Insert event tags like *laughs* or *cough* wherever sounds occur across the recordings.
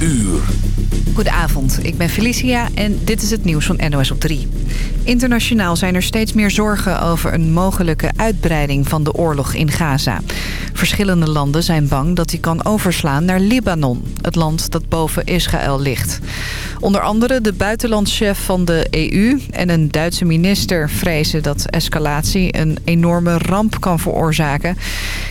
uur. Goedenavond, ik ben Felicia en dit is het nieuws van NOS op 3. Internationaal zijn er steeds meer zorgen over een mogelijke uitbreiding van de oorlog in Gaza. Verschillende landen zijn bang dat die kan overslaan naar Libanon, het land dat boven Israël ligt. Onder andere de buitenlandschef van de EU en een Duitse minister vrezen dat escalatie een enorme ramp kan veroorzaken.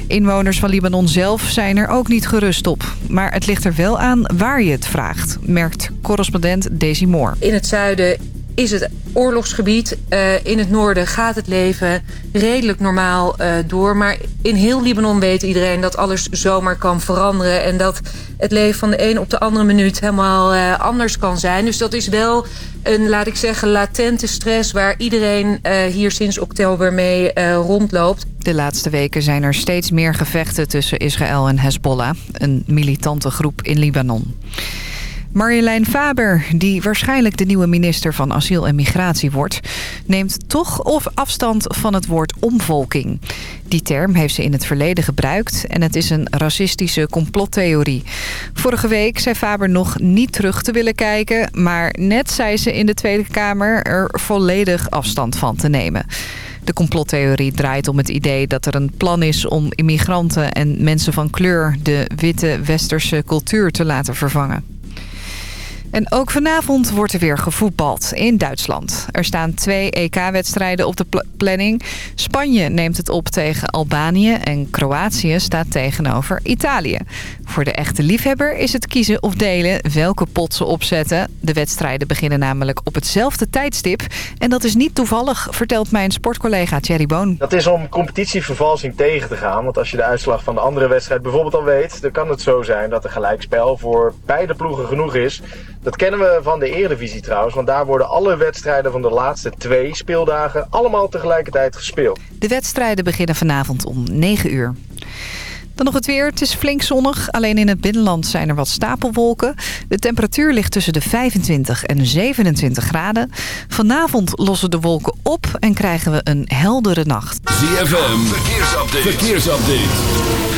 Inwoners van Libanon zelf zijn er ook niet gerust op. Maar het ligt er wel aan waar je het vraagt, merkt correspondent Daisy Moore. In het zuiden is het oorlogsgebied. Uh, in het noorden gaat het leven redelijk normaal uh, door. Maar in heel Libanon weet iedereen dat alles zomaar kan veranderen. En dat het leven van de een op de andere minuut helemaal uh, anders kan zijn. Dus dat is wel een, laat ik zeggen, latente stress... waar iedereen hier sinds oktober mee rondloopt. De laatste weken zijn er steeds meer gevechten tussen Israël en Hezbollah. Een militante groep in Libanon. Marjolein Faber, die waarschijnlijk de nieuwe minister van Asiel en Migratie wordt... neemt toch of afstand van het woord omvolking. Die term heeft ze in het verleden gebruikt en het is een racistische complottheorie. Vorige week zei Faber nog niet terug te willen kijken... maar net zei ze in de Tweede Kamer er volledig afstand van te nemen. De complottheorie draait om het idee dat er een plan is om immigranten en mensen van kleur... de witte westerse cultuur te laten vervangen. En ook vanavond wordt er weer gevoetbald in Duitsland. Er staan twee EK-wedstrijden op de planning. Spanje neemt het op tegen Albanië en Kroatië staat tegenover Italië. Voor de echte liefhebber is het kiezen of delen welke pot ze opzetten. De wedstrijden beginnen namelijk op hetzelfde tijdstip. En dat is niet toevallig, vertelt mijn sportcollega Thierry Boon. Dat is om competitievervalsing tegen te gaan. Want als je de uitslag van de andere wedstrijd bijvoorbeeld al weet... dan kan het zo zijn dat een gelijkspel voor beide ploegen genoeg is... Dat kennen we van de Eredivisie trouwens, want daar worden alle wedstrijden van de laatste twee speeldagen allemaal tegelijkertijd gespeeld. De wedstrijden beginnen vanavond om 9 uur. Dan nog het weer. Het is flink zonnig. Alleen in het binnenland zijn er wat stapelwolken. De temperatuur ligt tussen de 25 en 27 graden. Vanavond lossen de wolken op en krijgen we een heldere nacht. ZFM, verkeersupdate. verkeersupdate.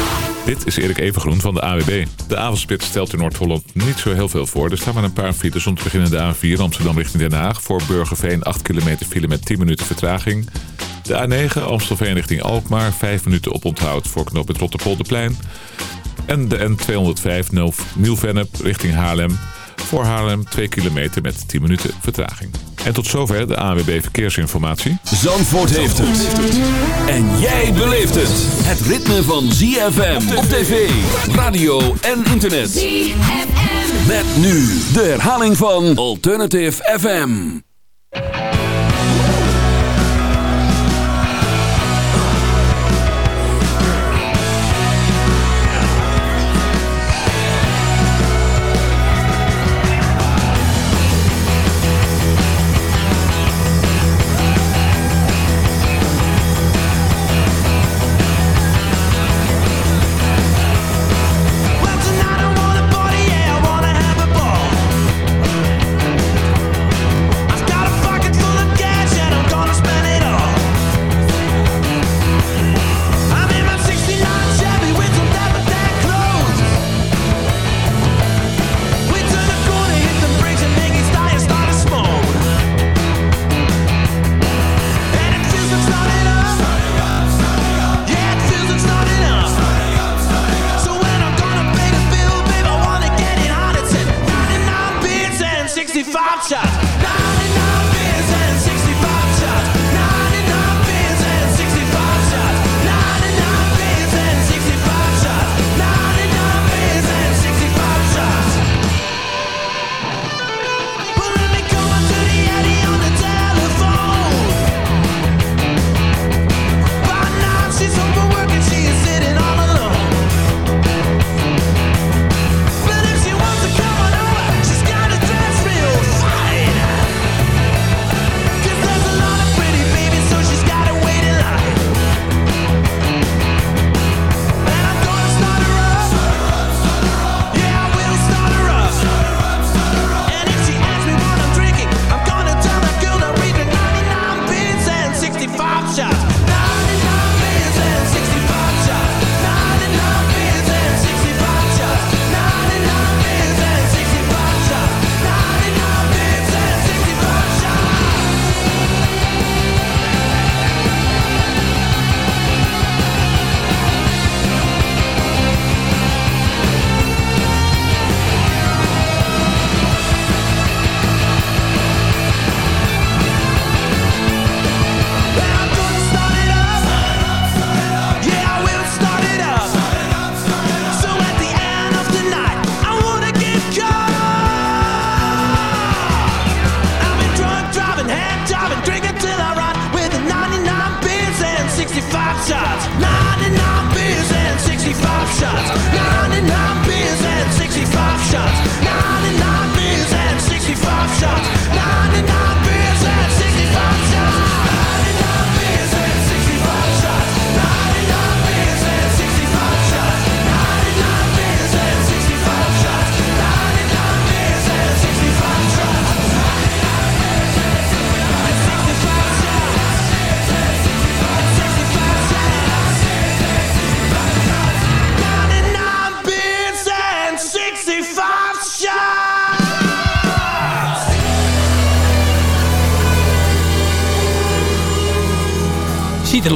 Dit is Erik Evengroen van de AWB. De avondspit stelt in Noord-Holland niet zo heel veel voor. Er staan maar een paar files om te beginnen de A4 Amsterdam richting Den Haag. Voor Burgerveen 8 kilometer file met 10 minuten vertraging. De A9 Amstelveen richting Alkmaar. 5 minuten op onthoud voor knoop het Rotterpolderplein. En de N205 Nieuw-Vennep richting Haarlem. Voor Haarlem 2 kilometer met 10 minuten vertraging. En tot zover de ANWB Verkeersinformatie. Zandvoort heeft het. En jij beleeft het. Het ritme van ZFM op tv, radio en internet. ZFM. Met nu de herhaling van Alternative FM. Laptops, not.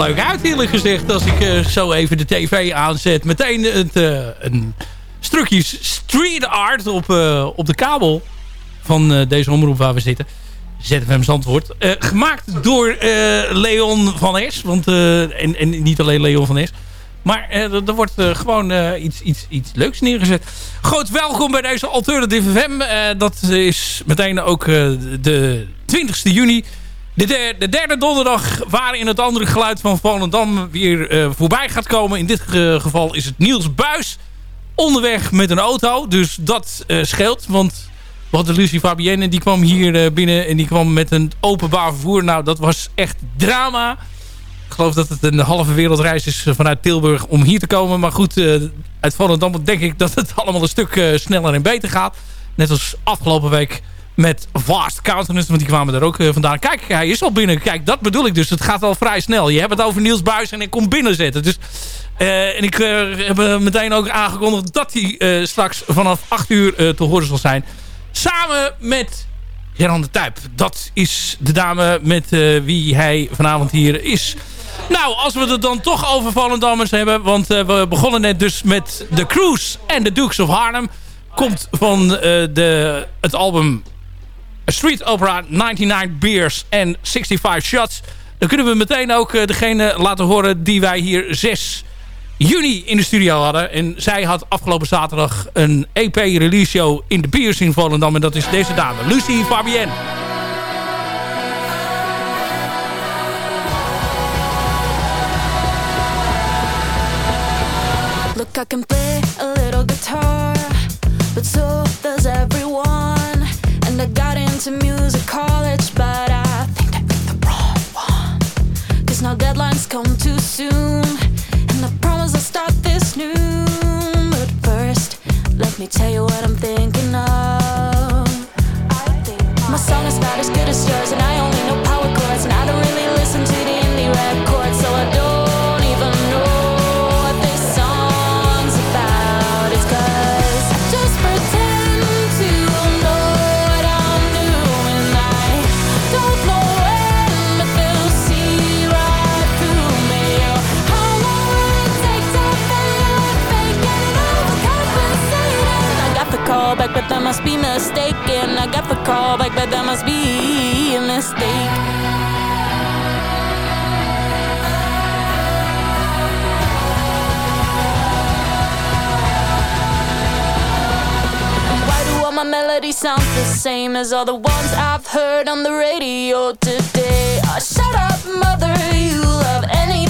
Leuk uit eerlijk gezegd. Als ik zo even de tv aanzet. Meteen het, een stukje street art op, op de kabel van deze omroep waar we zitten. ZFM. Uh, gemaakt door Leon van Es. Want, en, en niet alleen Leon van Es. Maar er wordt gewoon iets, iets, iets leuks neergezet. Goed, welkom bij deze Alternative FM. dat is meteen ook de 20 juni. De, de, de, derde donderdag het andere geluid van Volendam weer voorbij gaat komen. In dit geval is het Niels Buis onderweg met een auto. Dus dat scheelt, want... We hadden Lucie Fabienne, die kwam hier binnen en die kwam met een openbaar vervoer. Nou, dat was echt drama. Ik geloof dat het een halve wereldreis is vanuit Tilburg om hier te komen. Maar goed, uit Volendam denk ik dat het *laughs* allemaal een stuk sneller en beter gaat. Net als afgelopen week met Vast Countenance. Want die kwamen er ook uh, vandaan. Kijk, hij is al binnen. Kijk, dat bedoel ik dus. Het gaat al vrij snel. Je hebt het over Niels Buis en ik kom binnenzetten. Dus, en ik heb meteen ook aangekondigd dat hij straks vanaf 8 uur te horen zal zijn. Samen met Geran de Tuip. Dat is de dame met wie hij vanavond hier is. Nou, als we het dan toch over Volendammers hebben... want uh, we begonnen net dus met The Cruise en The Dukes of Harlem... komt van uh, de, het album Street Opera 99 Beers en 65 Shots. Dan kunnen we meteen ook uh, degene laten horen die wij hier 6 juni in de studio hadden. En zij had afgelopen zaterdag een EP-release show in de Beers in Volendam. En dat is deze dame, Lucie Fabienne. I can play a little guitar, but so does everyone. Into music college, but I think I picked the wrong one. Cause now deadlines come too soon, and I promise I'll start this noon. But first, let me tell you what I'm thinking of. My song is not as good as yours, and I only know call back, but that must be mistaken. I got the call back, but that must be a mistake. Why do all my melodies sound the same as all the ones I've heard on the radio today? Oh, shut up, mother, you love anything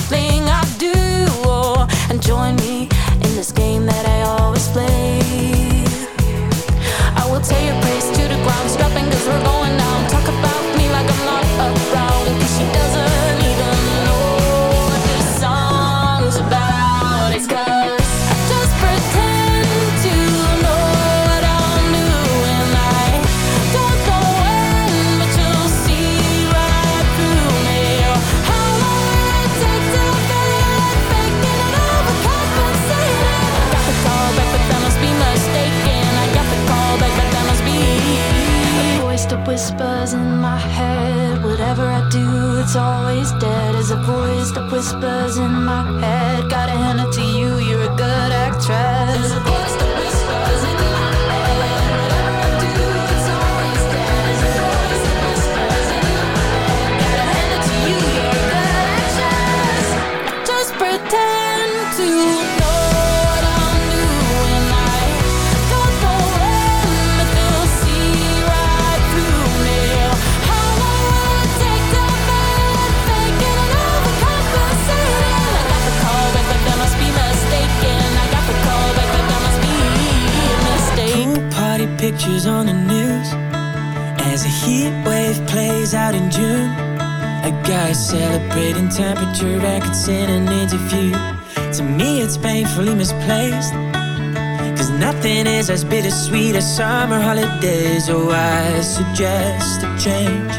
is as bittersweet as summer holidays. Oh, I suggest a change.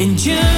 In June,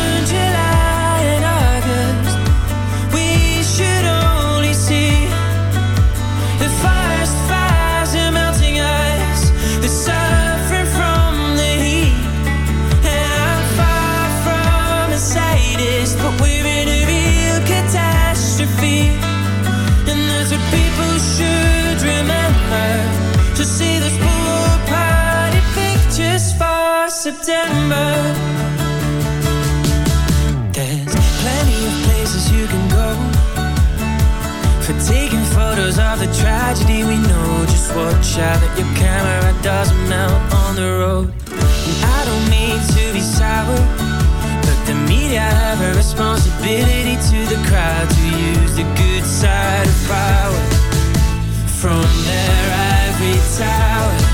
photos of the tragedy we know. Just watch out that your camera doesn't melt on the road. And I don't mean to be sour, but the media have a responsibility to the crowd to use the good side of power from their ivory tower.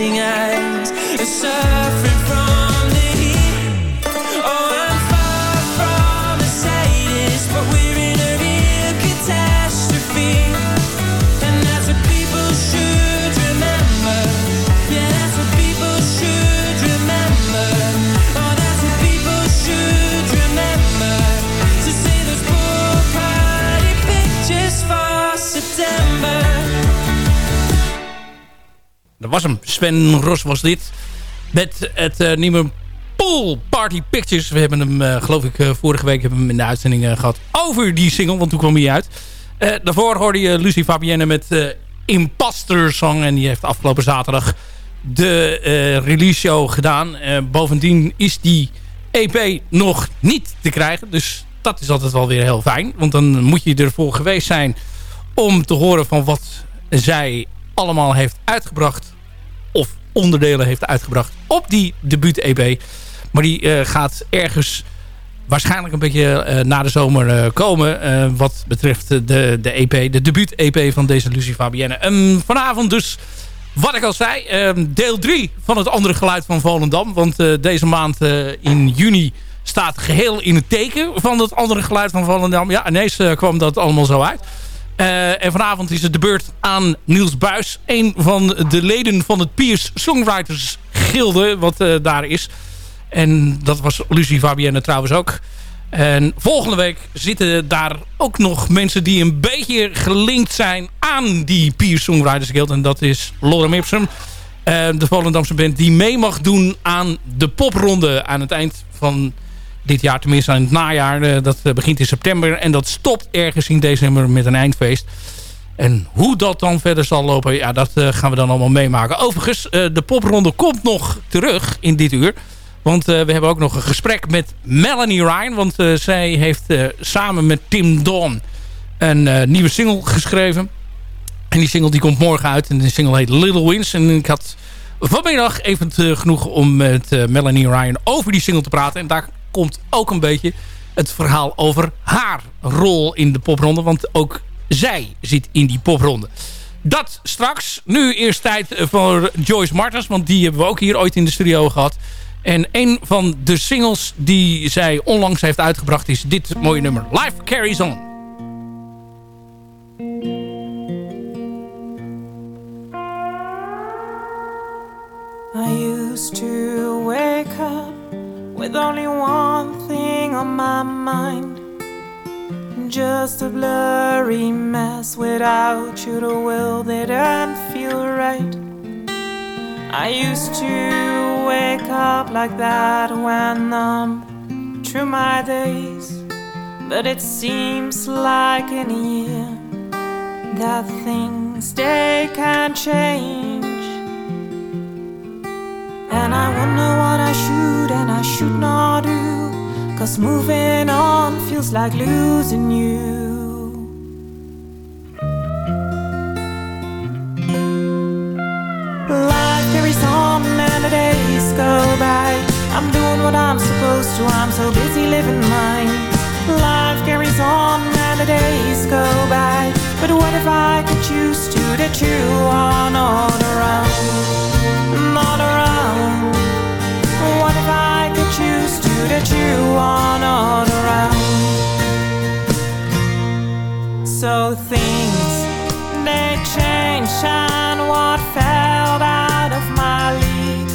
blazing eyes. It's so was hem. Sven Ros was dit. Met het eh, nieuwe Pool Party Pictures. We hebben hem, eh, geloof ik, eh, vorige week hebben hem in de uitzending eh, gehad over die single. Want toen kwam hij uit. Daarvoor hoorde je Lucie Fabienne met Imposter Song. En die heeft afgelopen zaterdag de release show gedaan. Bovendien is die EP nog niet te krijgen. Dus dat is altijd wel weer heel fijn. Want dan moet je ervoor geweest zijn om te horen van wat zij allemaal heeft uitgebracht. Onderdelen heeft uitgebracht op die debuut-EP. Maar die eh, gaat ergens waarschijnlijk een beetje eh, na de zomer eh, komen. wat betreft de, de EP, de debuut-EP van deze Lucie Fabienne. En vanavond dus, wat ik al zei, eh, deel 3 van het andere geluid van Volendam. Want deze maand in juni staat geheel in het teken van het andere geluid van Volendam. Ja, ineens kwam dat allemaal zo uit. Eh, en vanavond is het de beurt aan Niels Buis. Een van de leden van het Piers Songwriters Gilde. Wat eh, daar is. En dat was Lucie Fabienne trouwens ook. En volgende week zitten daar ook nog mensen die een beetje gelinkt zijn aan die Piers Songwriters Guild. En dat is Lorem Ipsum. eh, de Volendamse band die mee mag doen aan de popronde aan het eind van dit jaar. Tenminste aan het najaar. Eh, dat eh, begint in september en dat stopt ergens in december met een eindfeest. En hoe dat dan verder zal lopen, ja, dat eh, gaan we dan allemaal meemaken. Overigens, de popronde komt nog terug in dit uur. Want we hebben ook nog een gesprek met Melanie Ryan. Want zij heeft samen met Tim Dawn een nieuwe single geschreven. En die single die komt morgen uit. En de single heet Little Wins. En ik had vanmiddag even genoeg om met Melanie Ryan over die single te praten. En daar komt ook een beetje het verhaal over haar rol in de popronde. Want ook zij zit in die popronde. Dat straks. Nu eerst tijd voor Joyce Martens. Want die hebben we ook hier ooit in de studio gehad. En een van de singles die zij onlangs heeft uitgebracht is dit mooie nummer. Life Carries On. I used to wake up with only one thing on my mind. Just a blurry mess without you, the will didn't feel right. I used to wake up like that when I'm through my days, but it seems like in a year that things they can change. And I wonder what I should and I should not do. Cause moving on feels like losing you. Life carries on and the days go by. I'm doing what I'm supposed to, I'm so busy living mine. Life carries on and the days go by. But what if I could choose to that you are not around? Not around. What if I could choose to that you are not around? So things they change and what fell out of my league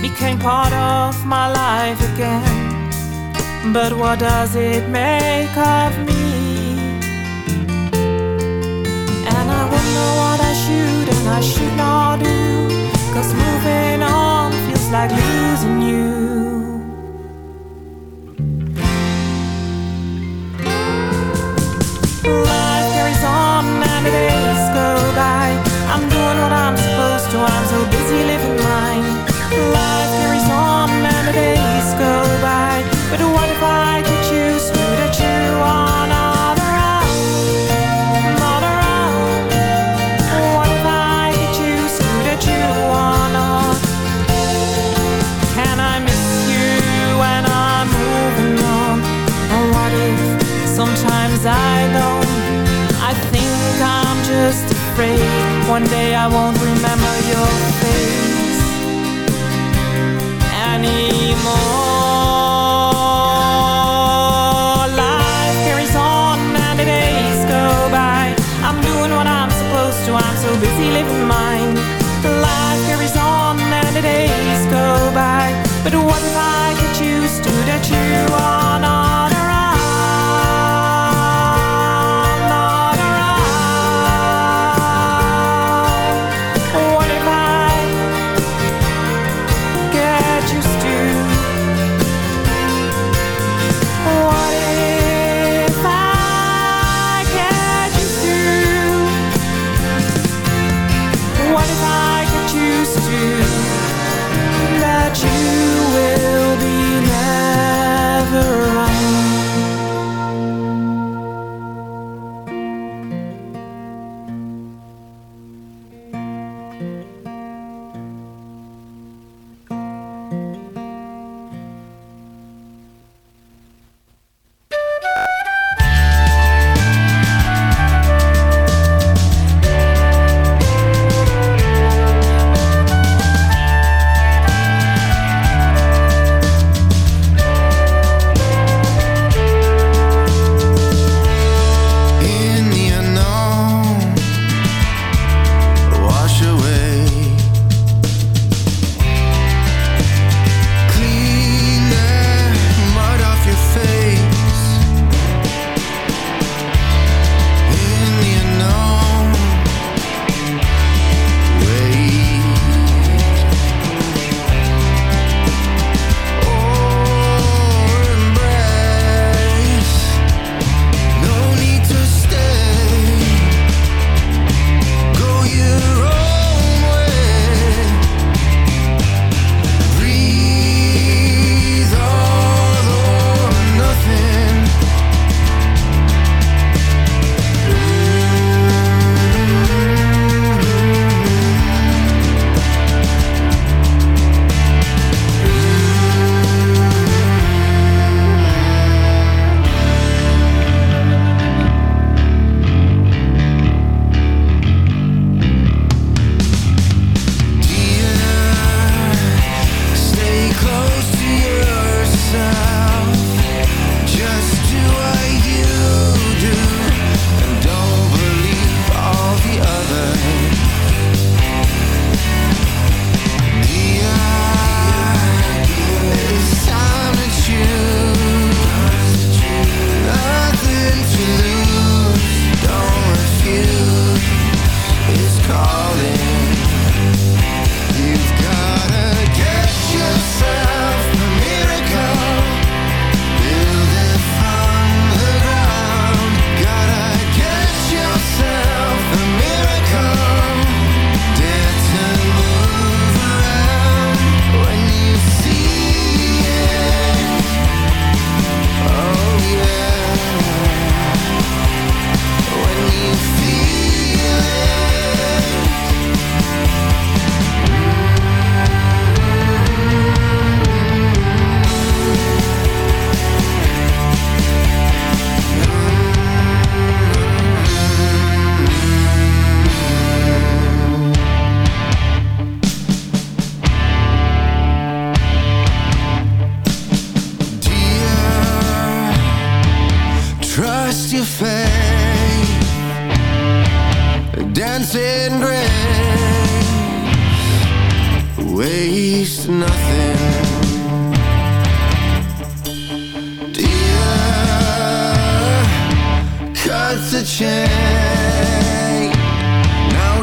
became part of my life again. But what does it make of me? And I wonder what I should and I should not do. Cause moving on feels like losing you. Life carries on and the days go by. I'm doing what I'm supposed to, I'm so busy living one day I won't remember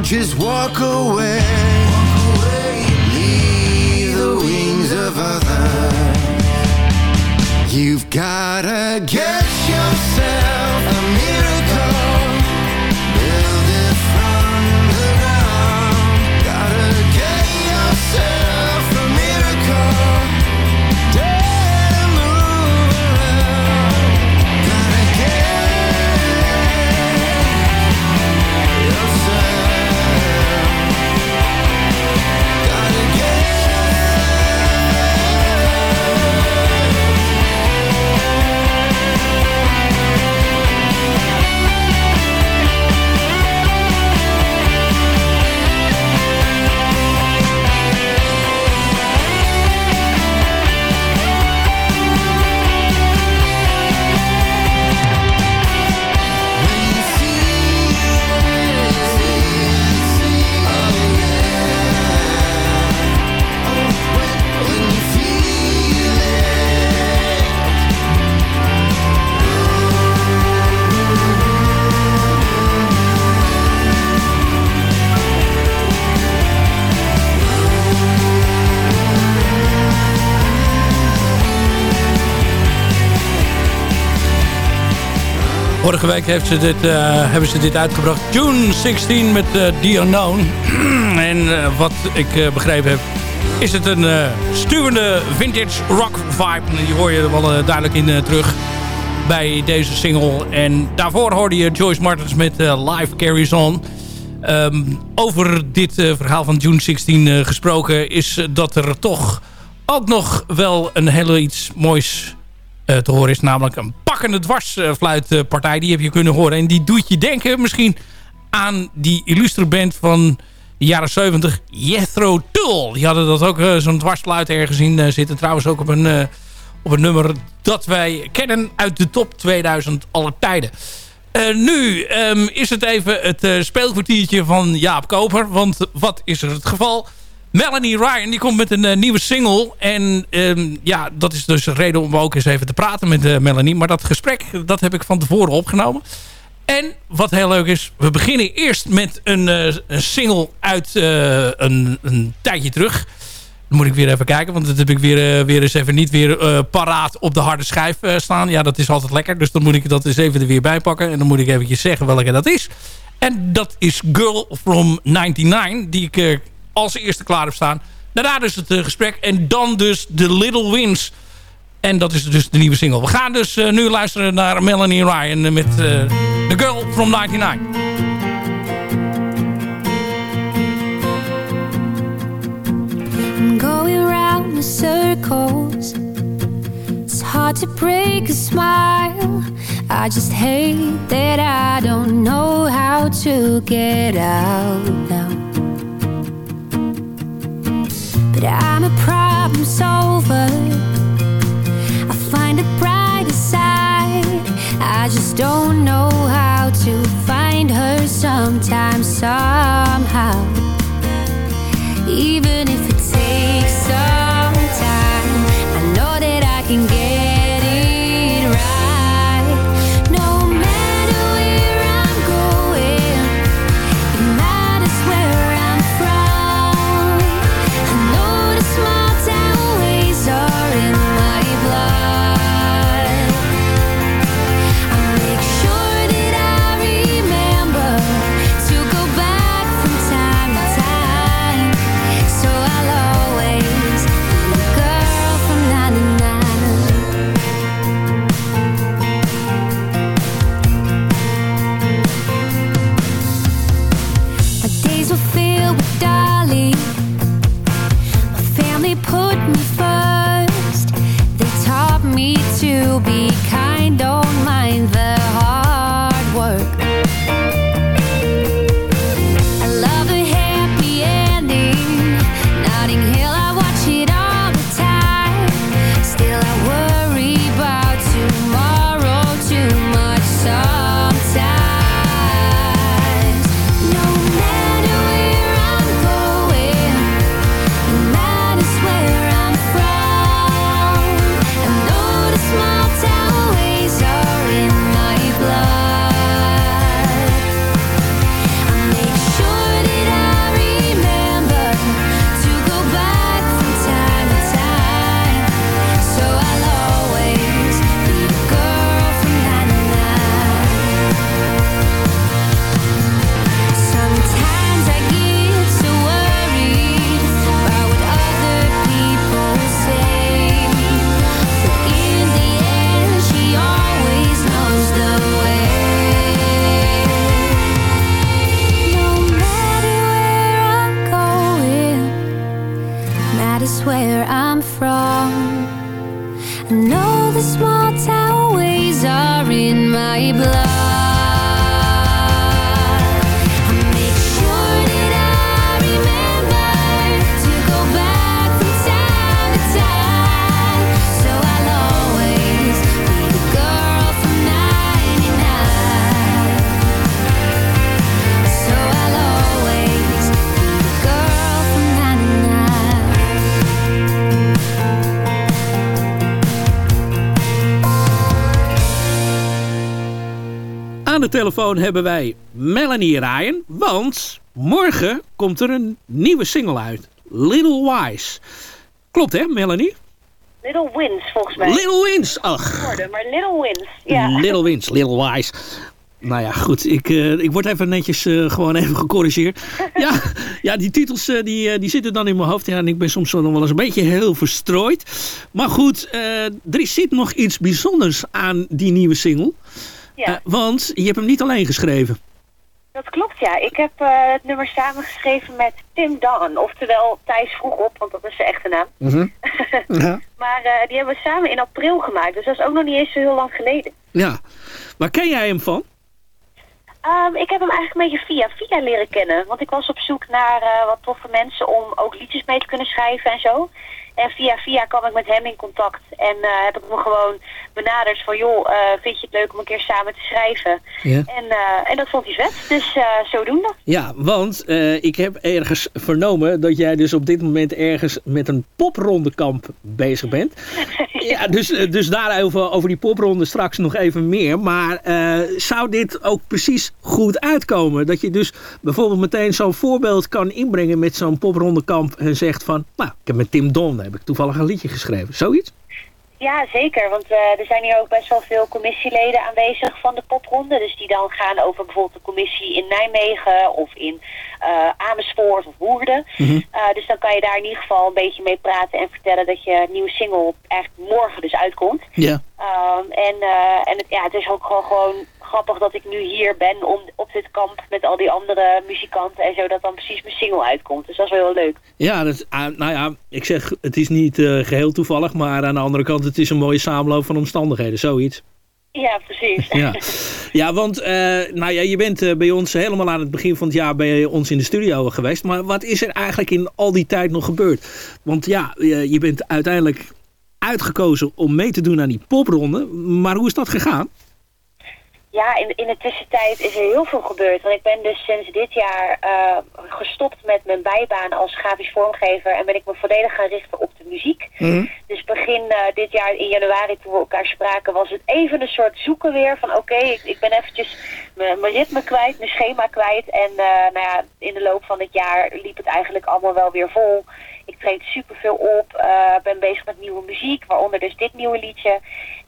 just walk away. Leave the wings of others. You've gotta get yourself Vorige week heeft ze dit, eh, hebben ze dit uitgebracht. June 16 met uh, The Unknown. *clears throat* en eh, wat ik begrepen heb... is het een stuwende vintage rock vibe. Die hoor je er wel duidelijk in terug bij deze single. En daarvoor hoorde je Joyce Martins met Live Carries On. Ehm, over dit verhaal van June 16 gesproken... is dat er toch ook nog wel een hele iets moois te horen is. Namelijk een pakkende dwarsfluitpartij. Die heb je kunnen horen. En die doet je denken misschien aan die illustre band van de jaren 70. Jethro Tull. Die hadden dat ook zo'n dwarsfluit ergens in zitten. Trouwens ook op een, op een nummer dat wij kennen uit de top 2000 aller tijden. Nu um, is het even het speelkwartiertje van Jaap Koper. Want wat is er het geval? Melanie Ryan die komt met een uh, nieuwe single. En um, ja, dat is dus een reden om ook eens even te praten met uh, Melanie. Maar dat gesprek, dat heb ik van tevoren opgenomen. En wat heel leuk is, we beginnen eerst met een, uh, een single uit een, een, tijdje terug. Dan moet ik weer even kijken, want dat heb ik weer, weer eens even niet weer paraat op de harde schijf staan. Ja, dat is altijd lekker, dus dan moet ik dat eens even er weer bij pakken. En dan moet ik eventjes zeggen welke dat is. En dat is Girl from 99, die ik als eerste klaar heb staan. Daarna dus het uh, gesprek. En dan dus The Little Wins. En dat is dus de nieuwe single. We gaan dus uh, nu luisteren naar Melanie Ryan met uh, The Girl from 99. I'm going round in circles It's hard to break a smile I just hate that I don't know how to get out now But I'm a problem solver. I find a brighter side. I just don't know how to find her sometimes, somehow. Even if it takes some time, I know that I can get small town ways are in my blood. Telefoon hebben wij Melanie Ryan. Want morgen komt er een nieuwe single uit. Little Wise. Klopt hè, Melanie? Little Wins, volgens mij. Little Wins, ach. Maar Little Wins, ja. Little Wins, Little Wise. Nou ja, goed. Ik, eh, ik word even netjes eh, gewoon even gecorrigeerd. *laughs* ja, ja, die titels eh, die, die zitten dan in mijn hoofd. Ja, en ik ben soms nog wel eens een beetje heel verstrooid. Maar goed, er zit nog iets bijzonders aan die nieuwe single. Ja. Eh, want je hebt hem niet alleen geschreven. Dat klopt, ja. Ik heb eh, het nummer samengeschreven met Tim Dawn. Oftewel Thijs Vroegop, want dat is zijn echte naam. *laughs* ja. Maar eh, die hebben we samen in april gemaakt. Dus dat is ook nog niet eens zo heel lang geleden. ja. Waar ken jij hem van? Ehm, ik heb hem eigenlijk een beetje via via leren kennen. Want ik was op zoek naar eh, wat toffe mensen om ook liedjes mee te kunnen schrijven en zo. En via via kwam ik met hem in contact. En eh, heb ik me gewoon benaderd van... joh, eh, vind je het leuk om een keer samen te schrijven? Ja. En, eh, en dat vond hij vet. Dus zodoende. Ja, want ik heb ergens vernomen dat jij dus op dit moment ergens met een poprondekamp bezig bent. *laughs* Ja, dus, dus daarover over die popronde straks nog even meer. Maar zou dit ook precies goed uitkomen? Dat je dus bijvoorbeeld meteen zo'n voorbeeld kan inbrengen met zo'n poprondekamp en zegt van, nou, ik heb met Tim Don heb ik toevallig een liedje geschreven. Zoiets? Ja, zeker. Want eh, er zijn hier ook best wel veel commissieleden aanwezig van de popronde. Dus die dan gaan over bijvoorbeeld de commissie in Nijmegen of in eh, Amersfoort of Woerden. Eh, dus dan kan je daar in ieder geval een beetje mee praten en vertellen dat je nieuwe single eigenlijk morgen dus uitkomt. Ja. Ehm, en en het, ja, het is ook gewoon, gewoon grappig dat ik nu hier ben om, op dit kamp met al die andere muzikanten en zo, dat dan precies mijn single uitkomt. Dus dat is wel heel leuk. Ja, dat, ah, nou ja, ik zeg, het is niet eh, geheel toevallig, maar aan de andere kant, het is een mooie samenloop van omstandigheden, zoiets. Ja, precies. Ja, *laughs* ja want eh, nou ja, je bent eh, bij ons helemaal aan het begin van het jaar bij ons in de studio geweest. Maar wat is er eigenlijk in al die tijd nog gebeurd? Want ja, je, je bent uiteindelijk uitgekozen om mee te doen aan die popronde. Maar hoe is dat gegaan? Ja, in, in de tussentijd is er heel veel gebeurd. Want ik ben dus sinds dit jaar eh, gestopt met mijn bijbaan als grafisch vormgever. En ben ik me volledig gaan richten op de muziek. Dus begin eh, dit jaar in januari toen we elkaar spraken was het even een soort zoeken weer. Van oké, ik, ik ben eventjes mijn ritme kwijt, mijn schema kwijt. En eh, nou ja, in de loop van het jaar liep het eigenlijk allemaal wel weer vol. Ik treed superveel op, ben bezig met nieuwe muziek, waaronder dus dit nieuwe liedje.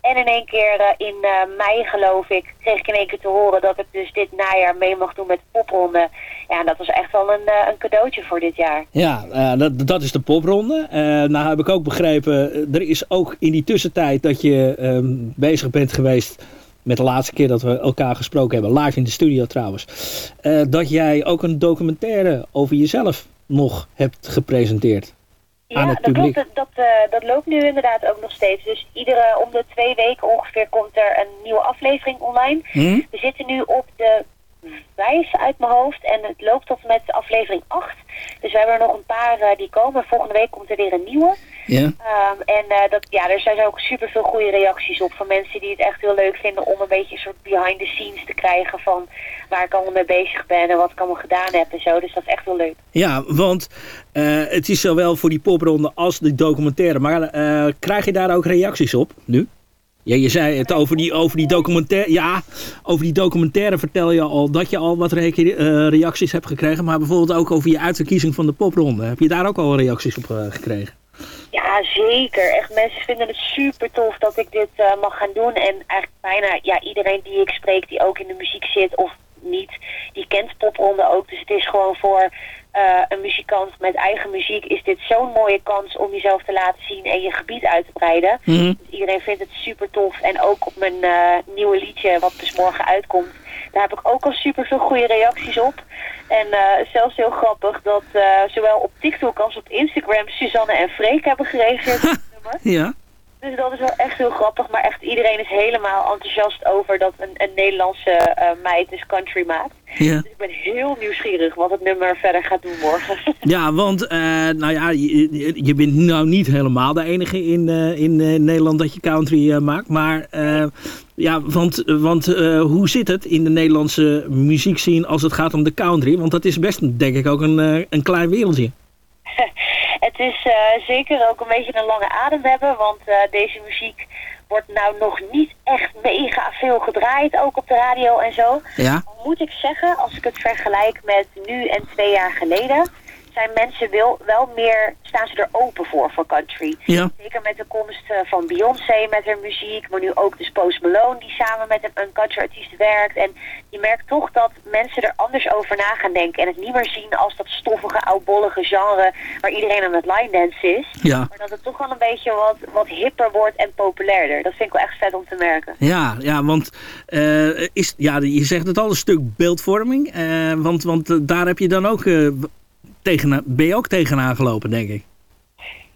En in één keer eh, in eh, mei geloof ik, kreeg ik in één keer te horen dat ik dus dit najaar mee mag doen met de popronde. Ja, en dat was echt wel een, eh, een cadeautje voor dit jaar. Ja, dat, dat is de popronde. Nou heb ik ook begrepen, er is ook in die tussentijd dat je ehm, bezig bent geweest... met de laatste keer dat we elkaar gesproken hebben, live in de studio trouwens... dat jij ook een documentaire over jezelf nog hebt gepresenteerd. Aan Ja, het dat publiek. Dat, dat, eh, dat loopt nu inderdaad ook nog steeds. Dus iedere om de twee weken ongeveer komt er een nieuwe aflevering online. Hm? We zitten nu op de vijf uit mijn hoofd en het loopt tot met aflevering 8. Dus we hebben er nog een paar eh, die komen. Volgende week komt er weer een nieuwe. Ja. Ehm, en eh, dat, ja, er zijn ook super veel goede reacties op van mensen die het echt heel leuk vinden om een beetje een soort behind the scenes te krijgen van waar ik allemaal mee bezig ben en wat ik allemaal gedaan heb en zo. Dus dat is echt heel leuk. Ja, want eh, het is zowel voor die popronde als de documentaire. Maar eh, krijg je daar ook reacties op nu? Ja, je zei het over die, over die documentaire. Ja, over die documentaire vertel je al dat je al wat eh, reacties hebt gekregen. Maar bijvoorbeeld ook over je uitverkiezing van de popronde. Heb je daar ook al reacties op gekregen? Ja, zeker. Echt, mensen vinden het super tof dat ik dit mag gaan doen. En eigenlijk bijna ja, iedereen die ik spreek die ook in de muziek zit of niet, die kent popronde ook. Dus het is gewoon voor eh, een muzikant met eigen muziek is dit zo'n mooie kans om jezelf te laten zien en je gebied uit te breiden. Dus iedereen vindt het super tof. En ook op mijn eh, nieuwe liedje, wat dus morgen uitkomt, daar heb ik ook al super veel goede reacties op. En eh, zelfs heel grappig dat zowel op TikTok als op Instagram Suzanne en Freek hebben gereageerd. *laughs* Ja. Dus dat is wel echt heel grappig. Maar echt iedereen is helemaal enthousiast over dat een, een Nederlandse eh, meid dus country maakt. Ja. Dus ik ben heel nieuwsgierig wat het nummer verder gaat doen morgen. *laughs* Ja, want eh, nou ja, je, je bent nou niet helemaal de enige in, eh, in Nederland dat je country maakt. Maar ja, want, want hoe zit het in de Nederlandse muziekscene als het gaat om de country? Want dat is best denk ik ook een, een klein wereldje. *laughs* het is eh, zeker ook een beetje een lange adem hebben, want eh, deze muziek wordt nou nog niet echt mega veel gedraaid, ook op de radio en zo. Ja. Moet ik zeggen, als ik het vergelijk met nu en twee jaar geleden zijn mensen wel, wel meer, staan ze er open voor, voor country. Ja. Zeker met de komst eh, van Beyoncé met haar muziek, maar nu ook dus Post Malone die samen met een, een country artiest werkt. En je merkt toch dat mensen er anders over na gaan denken en het niet meer zien als dat stoffige, oudbollige genre waar iedereen aan het line dance is. Ja. Maar dat het toch wel een beetje wat, wat hipper wordt en populairder. Dat vind ik wel echt vet om te merken. Ja, ja want eh, is, ja, je zegt het al, een stuk beeldvorming. eh, want want daar heb je dan ook, tegen, ben je ook tegenaan gelopen, denk ik.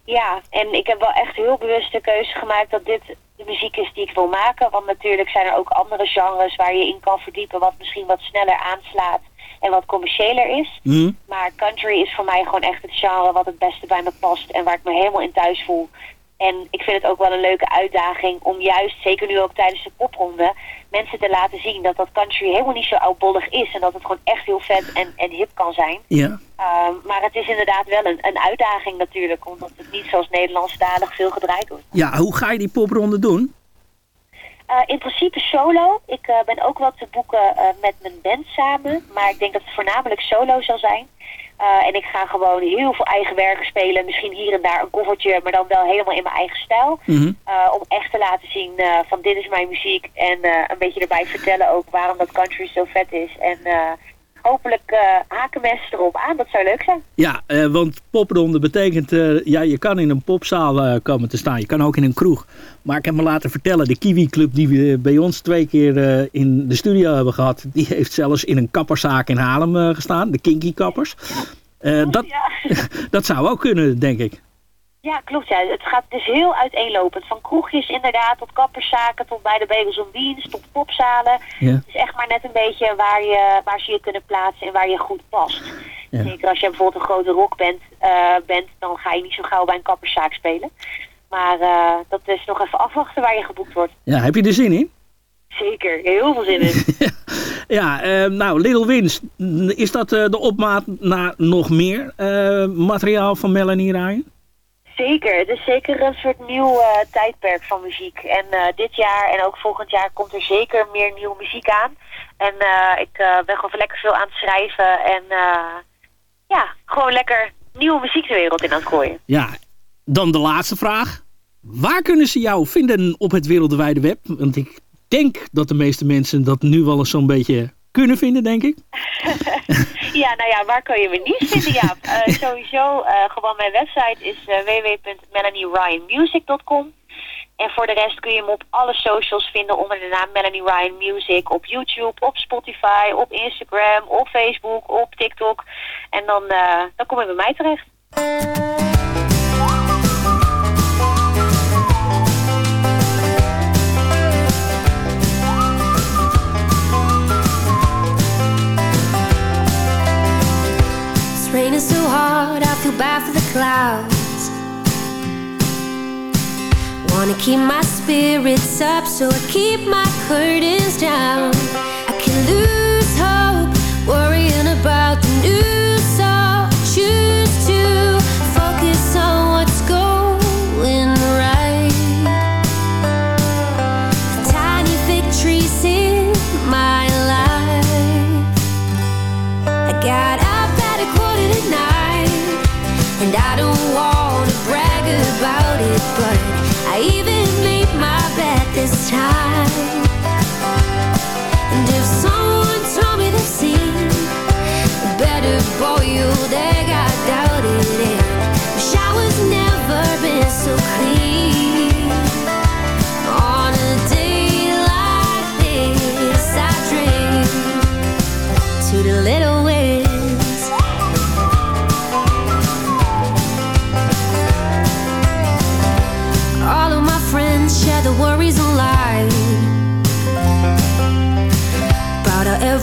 Ja, en ik heb wel echt heel bewust de keuze gemaakt dat dit de muziek is die ik wil maken. Want natuurlijk zijn er ook andere genres waar je in kan verdiepen wat misschien wat sneller aanslaat en wat commerciëler is. Hm? Maar country is voor mij gewoon echt het genre wat het beste bij me past en waar ik me helemaal in thuis voel. En ik vind het ook wel een leuke uitdaging om juist, zeker nu ook tijdens de popronde, mensen te laten zien dat dat country helemaal niet zo oudbollig is. En dat het gewoon echt heel vet en, en hip kan zijn. Ja. Ehm, maar het is inderdaad wel een, een uitdaging natuurlijk, omdat het niet zoals Nederlandstalig veel gedraaid wordt. Ja, hoe ga je die popronde doen? Eh, in principe solo. Ik eh, ben ook wel te boeken eh, met mijn band samen. Maar ik denk dat het voornamelijk solo zal zijn. Eh, en ik ga gewoon heel veel eigen werken spelen. Misschien hier en daar een koffertje, maar dan wel helemaal in mijn eigen stijl. Mhm. Eh, om echt te laten zien eh, van dit is mijn muziek. En een beetje erbij vertellen ook waarom dat country zo vet is. En hopelijk haken mensen erop aan. Dat zou leuk zijn. Ja, want popronde betekent, ja, je kan in een popzaal komen te staan. Je kan ook in een kroeg. Maar ik heb me laten vertellen, de Kiwi Club die we bij ons twee keer eh, in de studio hebben gehad, die heeft zelfs in een kapperszaak in Haarlem eh, gestaan, de Kinky Kappers. Eh, dat, *laughs* dat zou ook kunnen, denk ik. Ja, klopt. Ja. Het gaat dus heel uiteenlopend. Van kroegjes inderdaad, tot kapperszaken, tot bij de Bagels on Beans, tot popzalen. Ja. Het is echt maar net een beetje waar, je, waar ze je kunnen plaatsen en waar je goed past. Ja. Zeker als je bijvoorbeeld een grote rockband uh, bent, dan ga je niet zo gauw bij een kapperszaak spelen. Maar uh, dat is nog even afwachten waar je geboekt wordt. Ja, heb je er zin in? Zeker, heel veel zin in. *laughs* ja, uh, nou, Little Wins, is dat uh, de opmaat naar nog meer uh, materiaal van Melanie Ryan? Zeker, het is zeker een soort nieuw tijdperk van muziek. En dit jaar en ook volgend jaar komt er zeker meer nieuwe muziek aan. En ik ben gewoon lekker veel aan het schrijven en ja, gewoon lekker nieuwe muziek de wereld in aan het gooien. Ja, dan de laatste vraag. Waar kunnen ze jou vinden op het wereldwijde web? Want ik denk dat de meeste mensen dat nu wel eens zo'n beetje kunnen vinden, denk ik. *laughs* ja, nou ja, waar kun je me niet vinden, Jaap? Uh, *laughs* sowieso, uh, gewoon mijn website is uh, www.melanieryanmusic.com. En voor de rest kun je me op alle socials vinden onder de naam Melanie Ryan Music. Op YouTube, op Spotify, op Instagram, op Facebook, op TikTok. En dan, dan kom je bij mij terecht. Raining so hard, I feel bad for the clouds. Wanna keep my spirits up, so I keep my curtains down. I can lose hope, worrying about the news,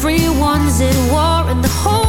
everyone's at war and the whole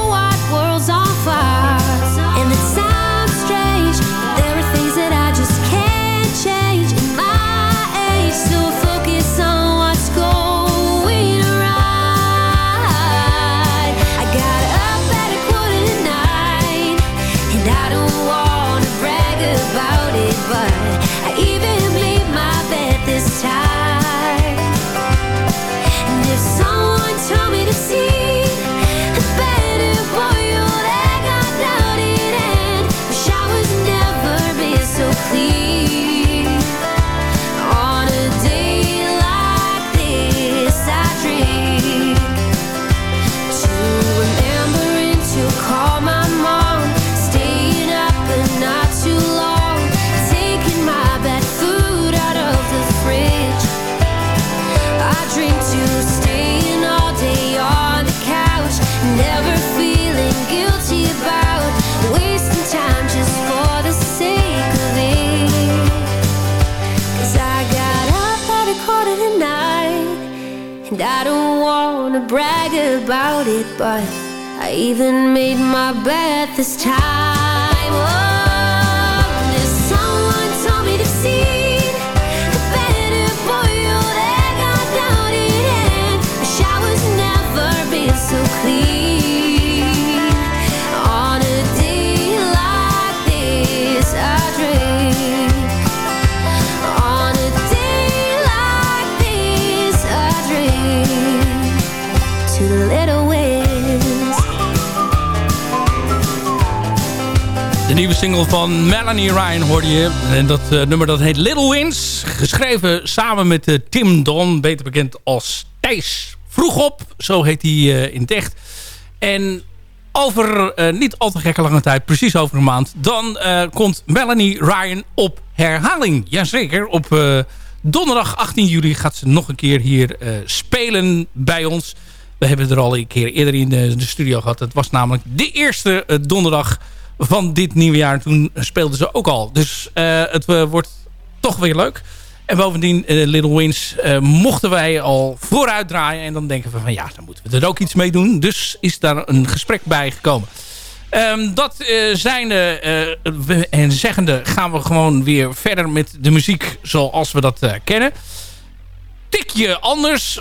of the night. And I don't wanna brag about it, but I even made my bed this time. De nieuwe single van Melanie Ryan hoorde je. En dat eh, nummer dat heet Little Wins. Geschreven samen met eh, Tim Don. Beter bekend als Thijs Vroeg op. Zo heet hij eh, in het echt. En over niet al te gekke lange tijd, precies over een maand... dan komt Melanie Ryan op herhaling. Jazeker, op donderdag 18 juli gaat ze nog een keer hier spelen bij ons. We hebben het er al een keer eerder in de, studio gehad. Het was namelijk de eerste donderdag van dit nieuwe jaar. Toen speelden ze ook al. Dus eh, het eh, wordt toch weer leuk. En bovendien, eh, Little Wins, mochten wij al vooruit draaien. En dan denken we van ja, dan moeten we er ook iets mee doen. Dus is daar een gesprek bij gekomen. Ehm, dat eh zijn de en zeggende gaan we gewoon weer verder met de muziek zoals we dat kennen. Tikje anders.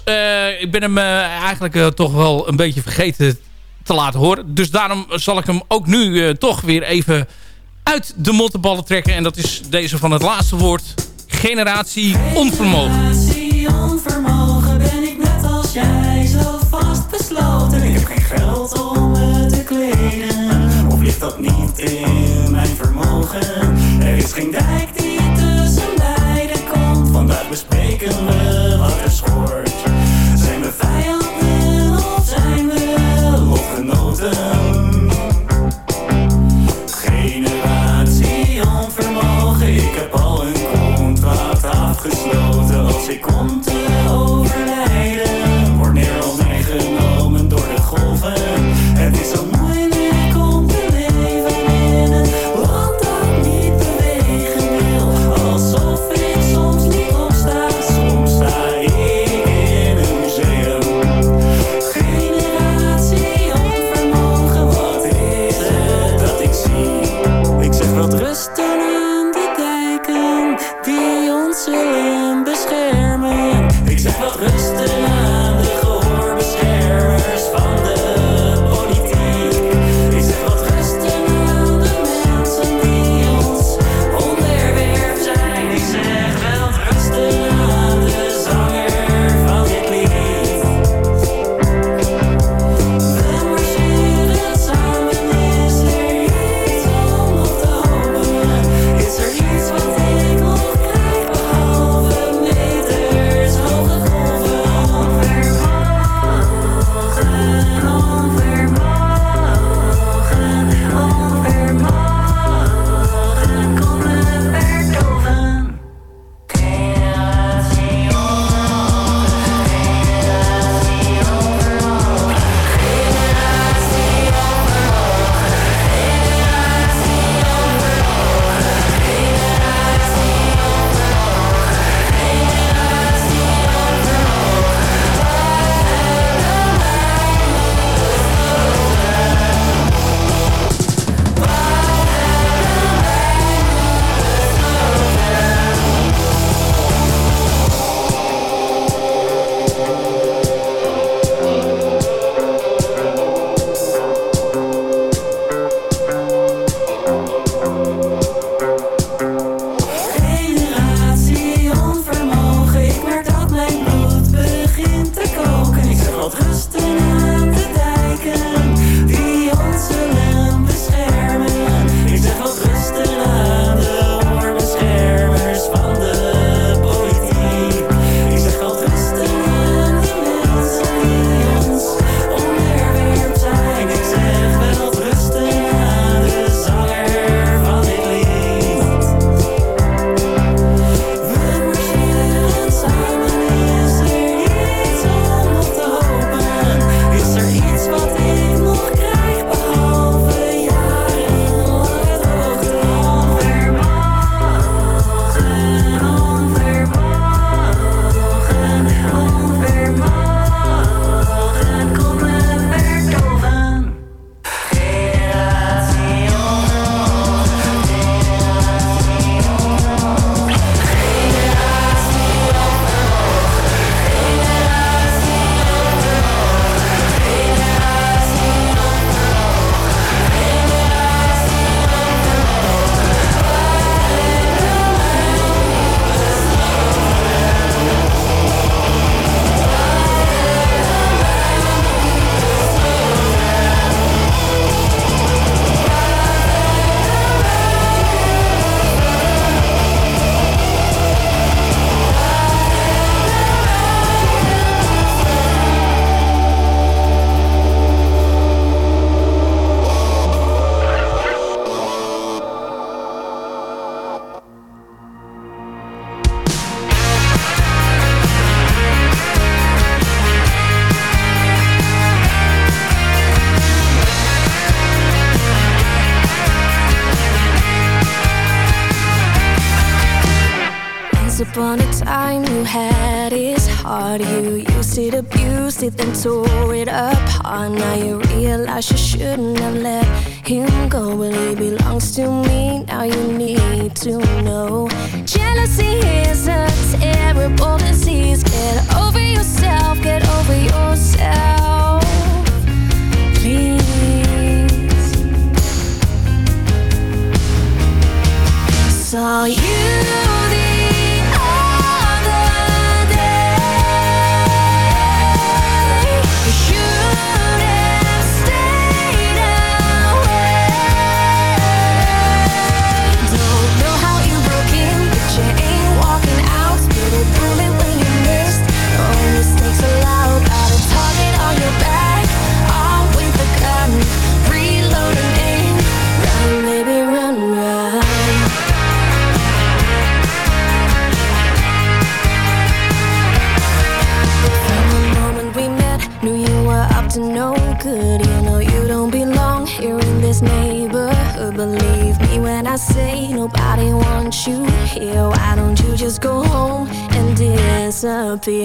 Ik ben hem eigenlijk toch wel een beetje vergeten te laten horen. Dus daarom zal ik hem ook nu eh, toch weer even uit de mottenballen trekken. En dat is deze van het laatste woord. Generatie onvermogen. Generatie onvermogen ben ik net als jij zo vast besloten. Ik heb geen geld om me te kleden. Of ligt dat niet in mijn vermogen? Er is geen dijk die tussen beiden komt. Vandaag bespreken we wat er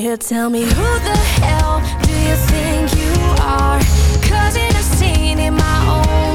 disappear? Tell me who the hell do you think you are? Causing a scene in my own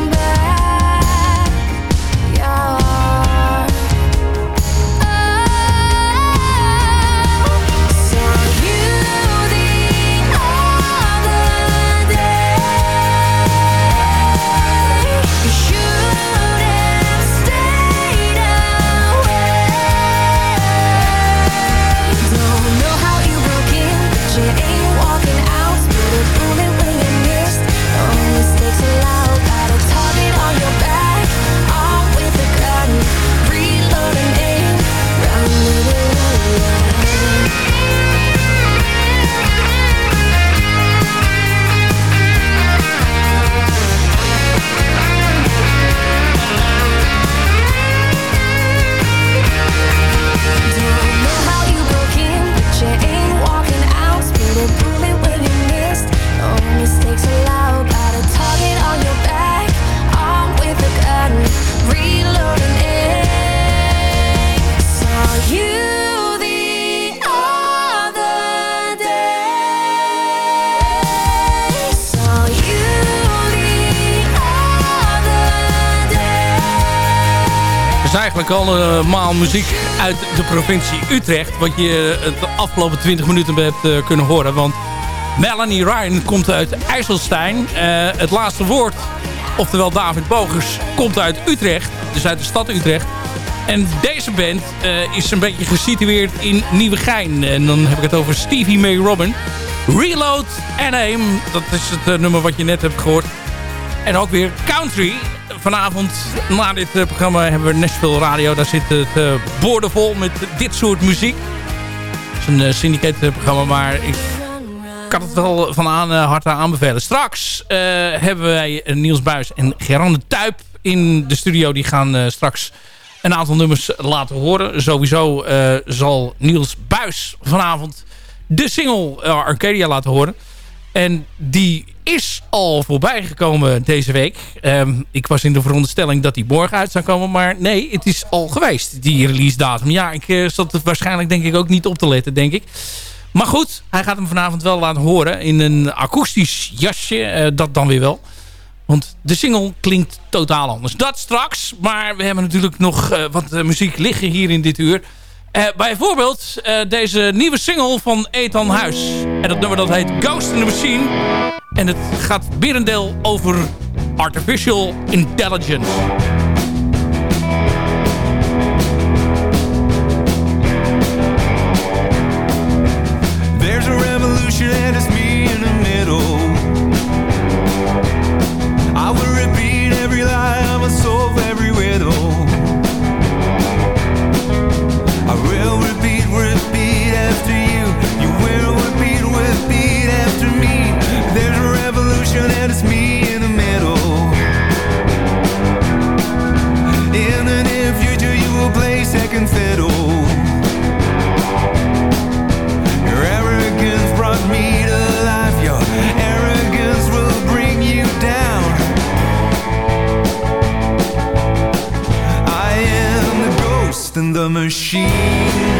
eigenlijk allemaal muziek uit de provincie Utrecht. Wat je eh, de afgelopen 20 minuten hebt eh, kunnen horen. Want Melanie Ryan komt uit IJsselstein. Eh, het laatste woord, oftewel David Bogers, komt uit Utrecht. Dus uit de stad Utrecht. En deze band eh, is een beetje gesitueerd in Nieuwegein. En dan heb ik het over Stevie May Robin. Reload and Aim. Dat is het eh, nummer wat je net hebt gehoord. En ook weer country. Vanavond na dit eh, programma hebben we Nashville Radio. Daar zit het uh, boordevol met dit soort muziek. Het is een uh, syndicate-programma, maar ik kan het wel van aan, harte aanbevelen. Straks hebben wij Niels Buis en Gerande Tuip in de studio. Die gaan straks een aantal nummers laten horen. Sowieso zal Niels Buis vanavond de single Arcadia laten horen. En die is al voorbij gekomen deze week. Um, ik was in de veronderstelling dat die morgen uit zou komen. Maar nee, het is al geweest, die release datum. Ja, ik uh, zat het waarschijnlijk denk ik ook niet op te letten, denk ik. Maar goed, hij gaat hem vanavond wel laten horen in een akoestisch jasje. Uh, dat dan weer wel. Want de single klinkt totaal anders. Dat straks, maar we hebben natuurlijk nog uh, wat muziek liggen hier in dit uur. Uh, bijvoorbeeld uh, deze nieuwe single van Ethan Huis. En dat nummer dat heet Ghost in the Machine. En het gaat merendeel over artificial intelligence. There's a revolution and it's me in the middle. I will repeat every lie, I will solve every riddle. The machine.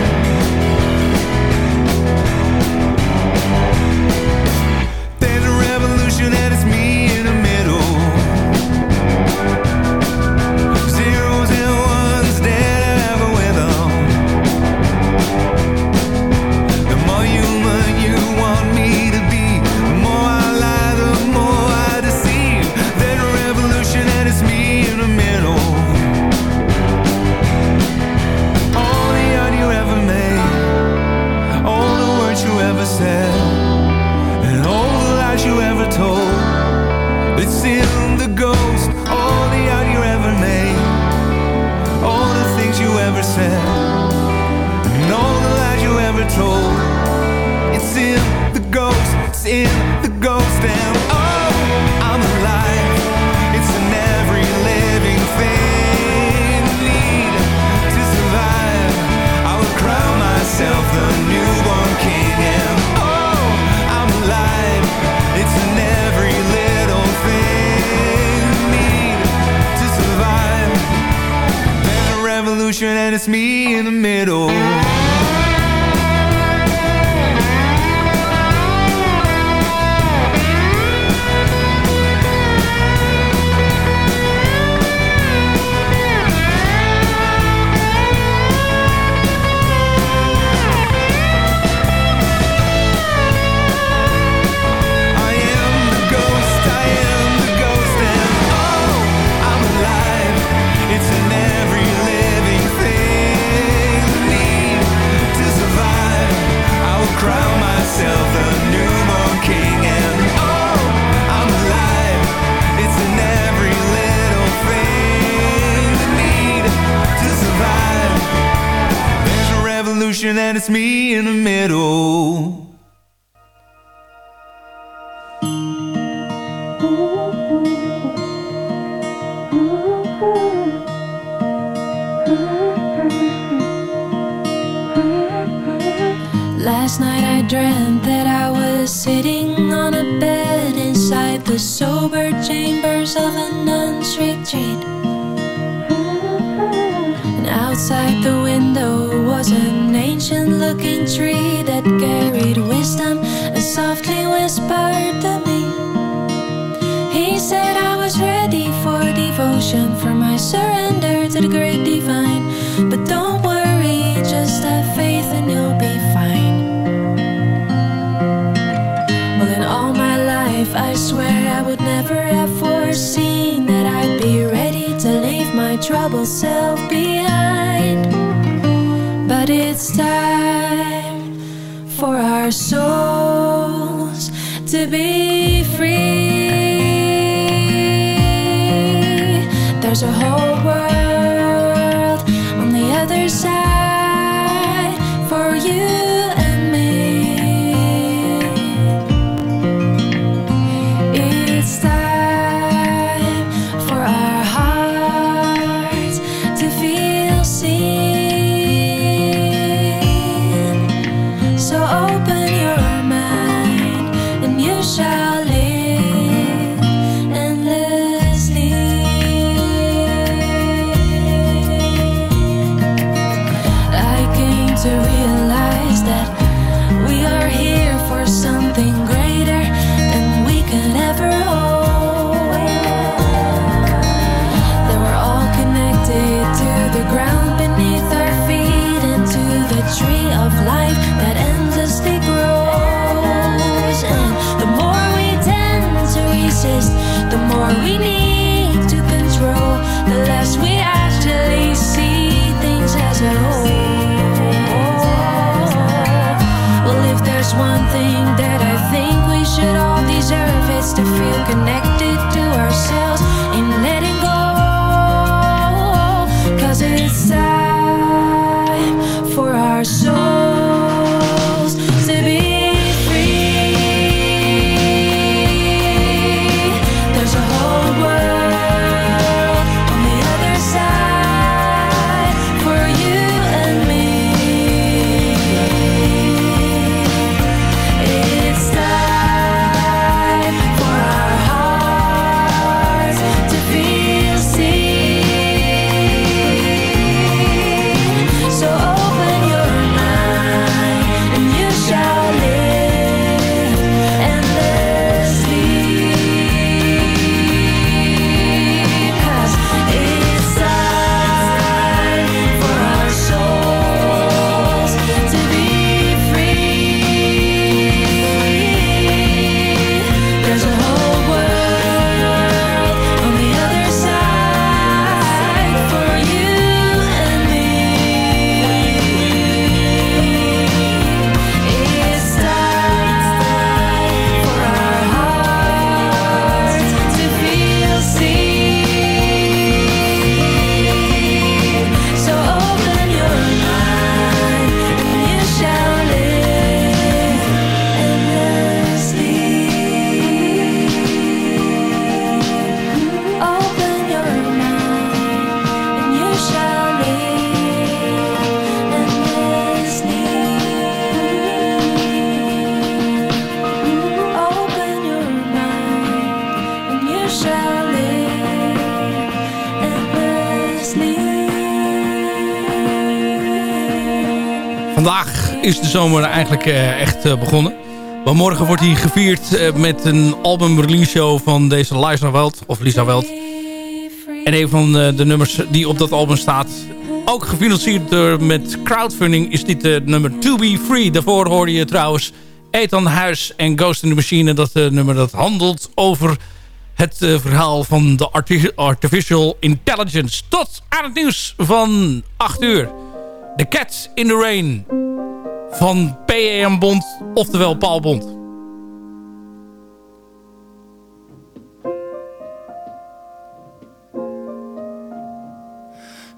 picture that it's me in the middle. looking tree that carried wisdom and softly whispered to me. He said I was ready for devotion, for my surrender to the great divine. But don't worry, just have faith and you'll be fine. Well, in all my life, I swear I would never have foreseen that I'd be ready to leave my troubled self behind. our souls to be is de zomer eigenlijk eh, echt eh, begonnen. Maar morgen wordt hij gevierd eh, met een album release show van deze Lisa Weld. Of Lisa Weld. En een van de nummers die op dat album staat. Ook gefinancierd door, met crowdfunding is dit uh, nummer To Be Free. Daarvoor hoorde je trouwens Ethan Huis en Ghost in the Machine. Dat nummer dat handelt over het verhaal van de arti artificial intelligence. Tot aan het nieuws van 8 uur. The Cat in the Rain van PEM Bond, oftewel Paul Bond.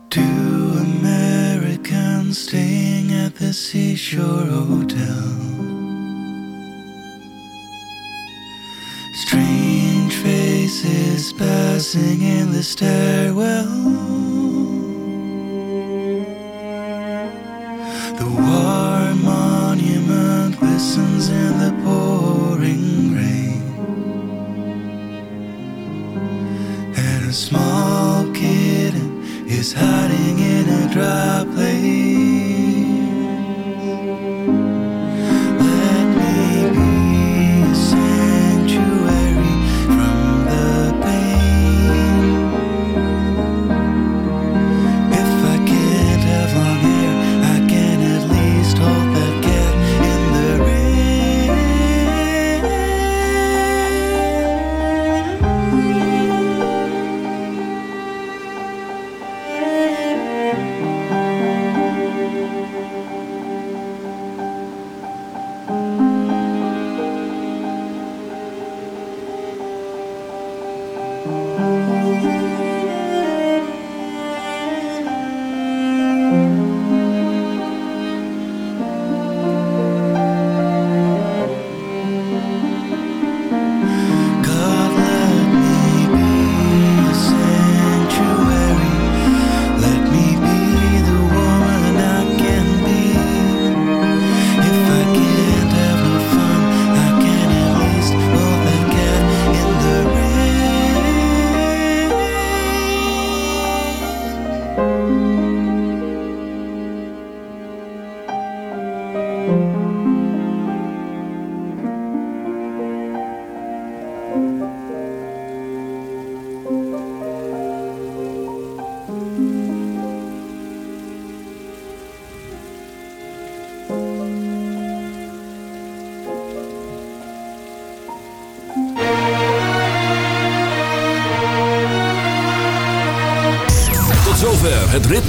Two Americans staying at the Seashore Hotel. Strange faces passing in the stairwell. The war monument glistens in the pouring rain. And a small kitten is hiding in a dry place.